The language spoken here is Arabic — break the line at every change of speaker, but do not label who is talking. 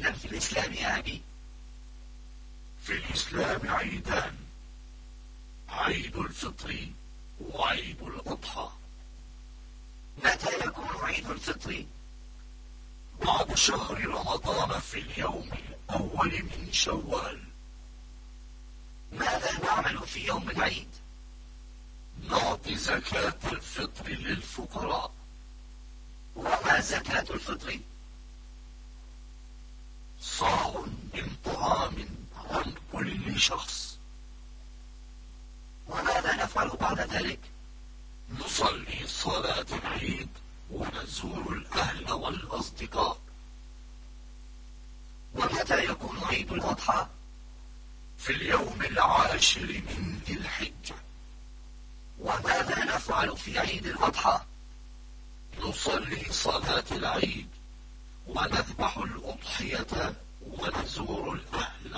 عيدا في الإسلام يا أبي
في الإسلام عيدان. عيد الفطر وعيد الأضحى.
متى يكون عيد الفطر؟
بعد شهر رمضان في اليوم الأول من شوال.
ماذا نعمل في يوم العيد؟
نعطي زكاة الفطر للفقراء.
وما زكاة الفطر؟
شخص.
وماذا نفعل بعد ذلك؟
نصلي صلاة العيد ونزور الأهل والأصدقاء.
ومتى يكون عيد الأضحى؟
في اليوم العاشر من ذي الحجة.
وماذا نفعل في عيد الأضحى؟
نصلي صلاة العيد ونذبح الأضحية ونزور الأهل